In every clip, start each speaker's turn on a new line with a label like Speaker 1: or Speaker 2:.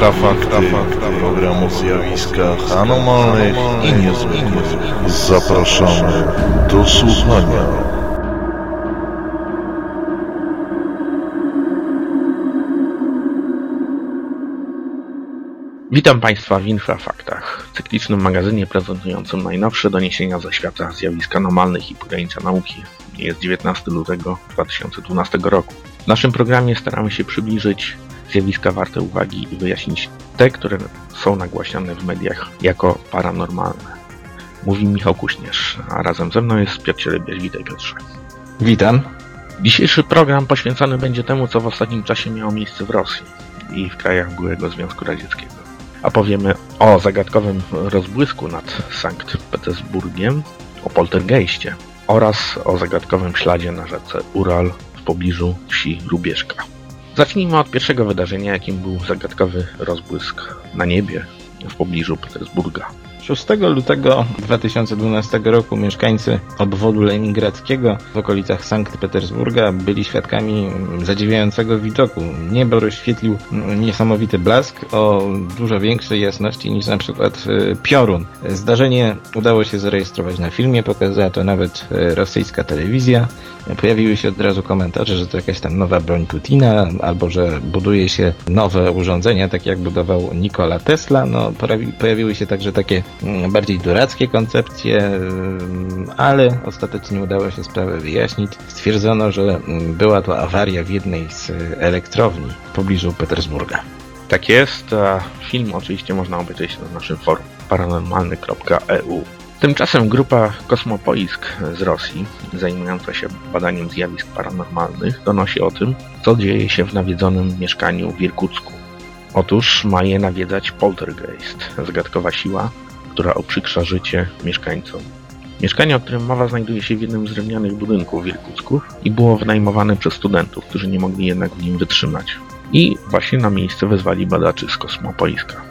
Speaker 1: Infrafakty, program o zjawiskach anomalnych i niezwykłych. Zapraszamy do słuchania.
Speaker 2: Witam Państwa w Infrafaktach, cyklicznym magazynie prezentującym najnowsze doniesienia ze świata zjawisk anomalnych i pojęcia nauki. Jest 19 lutego 2012 roku. W naszym programie staramy się przybliżyć zjawiska warte uwagi i wyjaśnić te, które są nagłaśniane w mediach jako paranormalne. Mówi Michał Kuśnierz, a razem ze mną jest Piotr Cielebiaś. Witaj Piotrze.
Speaker 3: Witam.
Speaker 2: Dzisiejszy program poświęcony będzie temu, co w ostatnim czasie miało miejsce w Rosji i w krajach byłego Związku Radzieckiego. A powiemy o zagadkowym rozbłysku nad Sankt Petersburgiem, o poltergeistie oraz o zagadkowym śladzie na rzece Ural w pobliżu wsi Rubieżka. Zacznijmy od pierwszego wydarzenia, jakim był zagadkowy rozbłysk na niebie w pobliżu Petersburga.
Speaker 3: 6 lutego 2012 roku mieszkańcy obwodu leningradzkiego w okolicach Sankt Petersburga byli świadkami zadziwiającego widoku. Niebo rozświetlił niesamowity blask o dużo większej jasności niż na przykład e, piorun. Zdarzenie udało się zarejestrować na filmie, pokazała to nawet e, rosyjska telewizja. Pojawiły się od razu komentarze, że to jakaś tam nowa broń Putina, albo że buduje się nowe urządzenia, tak jak budował Nikola Tesla. No, pojawiły się także takie bardziej durackie koncepcje, mm, ale ostatecznie udało się sprawę wyjaśnić. Stwierdzono, że mm, była to awaria w jednej z elektrowni w pobliżu Petersburga.
Speaker 2: Tak jest, a film oczywiście można obejrzeć na naszym forum paranormalny.eu. Tymczasem grupa Kosmopoisk z Rosji, zajmująca się badaniem zjawisk paranormalnych, donosi o tym, co dzieje się w nawiedzonym mieszkaniu w Irkucku. Otóż ma je nawiedzać poltergeist, zagadkowa siła, która uprzykrza życie mieszkańcom. Mieszkanie, o którym mowa, znajduje się w jednym z drewnianych budynków w Irkucku i było wynajmowane przez studentów, którzy nie mogli jednak w nim wytrzymać. I właśnie na miejsce wezwali badaczy z Kosmopoiska.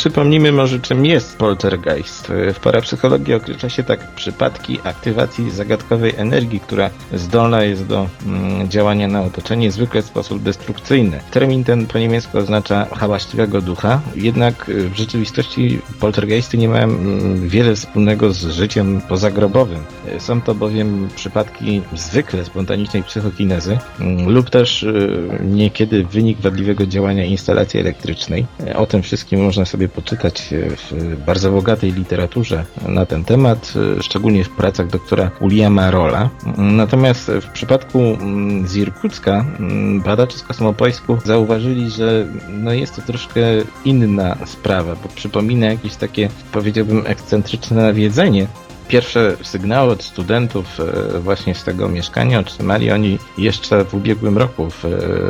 Speaker 3: Przypomnijmy może, czym jest poltergeist. W parapsychologii określa się tak przypadki aktywacji zagadkowej energii, która zdolna jest do mm, działania na otoczenie, zwykle w sposób destrukcyjny. Termin ten po niemiecku oznacza hałaśliwego ducha, jednak w rzeczywistości poltergeisty nie mają mm, wiele wspólnego z życiem pozagrobowym. Są to bowiem przypadki zwykle spontanicznej psychokinezy mm, lub też y, niekiedy wynik wadliwego działania instalacji elektrycznej. O tym wszystkim można sobie poczytać w bardzo bogatej literaturze na ten temat, szczególnie w pracach doktora Williama Rolla. Natomiast w przypadku mm, z Irkucka mm, badacze z Kosmopoisku zauważyli, że no jest to troszkę inna sprawa, bo przypomina jakieś takie, powiedziałbym, ekscentryczne nawiedzenie, Pierwsze sygnały od studentów e, właśnie z tego mieszkania otrzymali oni jeszcze w ubiegłym roku,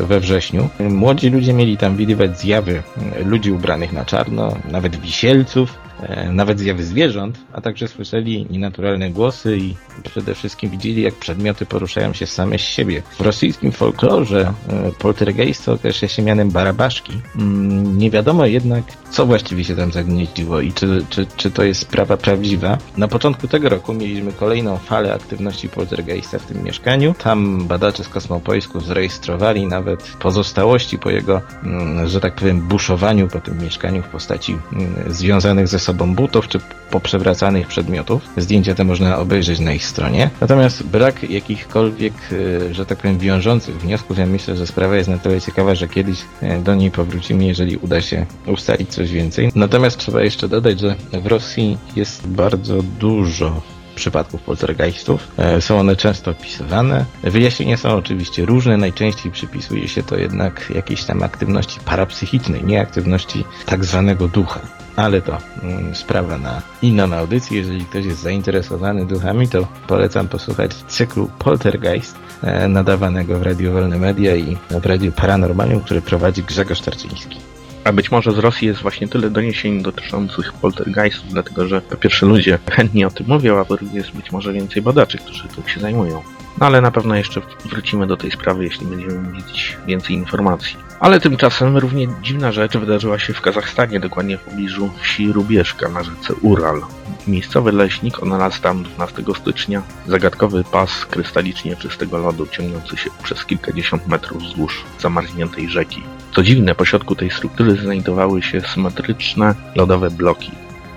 Speaker 3: we wrześniu. Młodzi ludzie mieli tam widywać zjawy ludzi ubranych na czarno, nawet wisielców, E, nawet zjawy zwierząt, a także słyszeli nienaturalne głosy i przede wszystkim widzieli, jak przedmioty poruszają się same z siebie. W rosyjskim folklorze e, poltergeist określa się mianem barabaszki. Mm, nie wiadomo jednak, co właściwie się tam zagnieździło i czy, czy, czy to jest sprawa prawdziwa. Na początku tego roku mieliśmy kolejną falę aktywności poltergeista w tym mieszkaniu. Tam badacze z Kosmopoisku zarejestrowali nawet pozostałości po jego, mm, że tak powiem, buszowaniu po tym mieszkaniu w postaci mm, związanych ze sobą sobą butów czy poprzewracanych przedmiotów. Zdjęcia te można obejrzeć na ich stronie. Natomiast brak jakichkolwiek, e, że tak powiem, wiążących wniosków, ja myślę, że sprawa jest na tyle ciekawa, że kiedyś e, do niej powrócimy, jeżeli uda się ustalić coś więcej. Natomiast trzeba jeszcze dodać, że w Rosji jest bardzo dużo przypadków poltergeistów. E, są one często opisywane. Wyjaśnienia są oczywiście różne. Najczęściej przypisuje się to jednak jakiejś tam aktywności parapsychicznej, nie aktywności tak zwanego ducha ale to mm, sprawa na inną audycję. Jeżeli ktoś jest zainteresowany duchami, to polecam posłuchać cyklu Poltergeist e, nadawanego w Radio Wolne Media i w Radiu Paranormalium, który prowadzi Grzegorz Tarczyński.
Speaker 2: A być może z Rosji jest właśnie tyle doniesień dotyczących poltergeistów, dlatego że po pierwsze ludzie chętnie o tym mówią, a po drugie jest być może więcej badaczy, którzy tym się zajmują. No ale na pewno jeszcze wrócimy do tej sprawy, jeśli będziemy mieć więcej informacji. Ale tymczasem równie dziwna rzecz wydarzyła się w Kazachstanie, dokładnie w pobliżu wsi Rubieszka na rzece Ural. Miejscowy leśnik odnalazł tam 12 stycznia zagadkowy pas krystalicznie czystego lodu ciągnący się przez kilkadziesiąt metrów wzdłuż zamarzniętej rzeki. Co dziwne, po środku tej struktury znajdowały się symetryczne lodowe bloki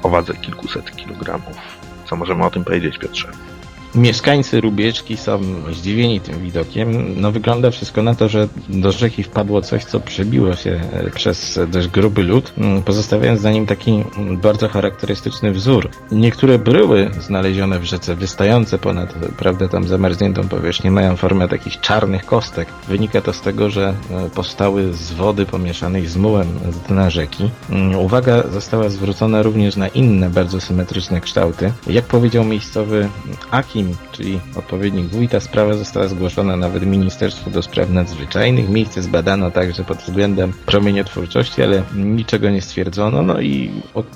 Speaker 2: o wadze kilkuset kilogramów. Co możemy o tym powiedzieć, Piotrze?
Speaker 3: Mieszkańcy Rubieczki są zdziwieni tym widokiem. No wygląda wszystko na to, że do rzeki wpadło coś, co przebiło się e, przez dość gruby lód, mm, pozostawiając za nim taki bardzo charakterystyczny wzór. Niektóre bryły znalezione w rzece, wystające ponad, prawda, tam zamarzniętą powierzchnię, mają formę takich czarnych kostek. Wynika to z tego, że e, powstały z wody pomieszanej z mułem z dna rzeki. Mm, uwaga została zwrócona również na inne, bardzo symetryczne kształty. Jak powiedział miejscowy Aki, czyli odpowiednik wójta, sprawa została zgłoszona nawet Ministerstwu do Spraw Nadzwyczajnych. Miejsce zbadano także pod względem promieniotwórczości, ale niczego nie stwierdzono. No i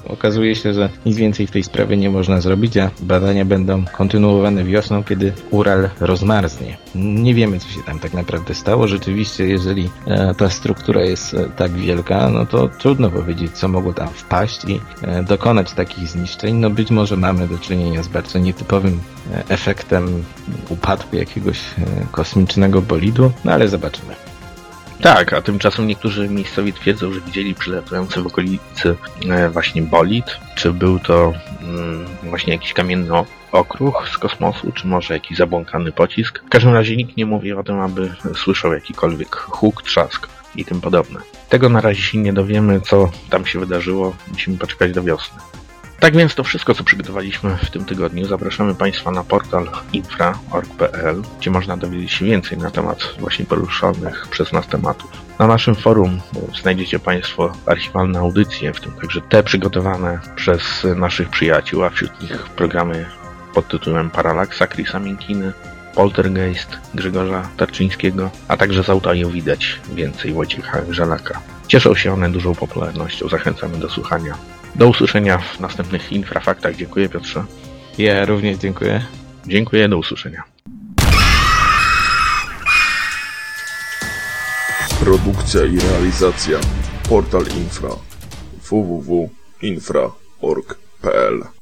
Speaker 3: okazuje się, że nic więcej w tej sprawie nie można zrobić, a badania będą kontynuowane wiosną, kiedy Ural rozmarznie. Nie wiemy, co się tam tak naprawdę stało. Rzeczywiście, jeżeli e, ta struktura jest e, tak wielka, no to trudno powiedzieć, co mogło tam wpaść i e, dokonać takich zniszczeń. No być może mamy do czynienia z bardzo nietypowym efektem upadku jakiegoś kosmicznego bolidu, no ale zobaczymy.
Speaker 2: Tak, a tymczasem niektórzy miejscowi twierdzą, że widzieli przylatujący w okolicy właśnie bolid. Czy był to mm, właśnie jakiś kamienny okruch z kosmosu, czy może jakiś zabłąkany pocisk. W każdym razie nikt nie mówi o tym, aby słyszał jakikolwiek huk, trzask i tym podobne. Tego na razie się nie dowiemy, co tam się wydarzyło. Musimy poczekać do wiosny. Tak więc to wszystko, co przygotowaliśmy w tym tygodniu. Zapraszamy Państwa na portal infra.org.pl, gdzie można dowiedzieć się więcej na temat właśnie poruszonych przez nas tematów. Na naszym forum znajdziecie Państwo archiwalne audycje, w tym także te przygotowane przez naszych przyjaciół, a wśród nich programy pod tytułem Paralaksa Chrisa Minkiny, Poltergeist Grzegorza Tarczyńskiego, a także z audio widać więcej Wojciecha Żelaka. Cieszą się one dużą popularnością, zachęcamy do słuchania. Do usłyszenia w następnych infrafaktach. Dziękuję Piotrze.
Speaker 3: Ja również dziękuję.
Speaker 2: Dziękuję, do usłyszenia.
Speaker 1: Produkcja i realizacja Portal Infra www.infra.org.pl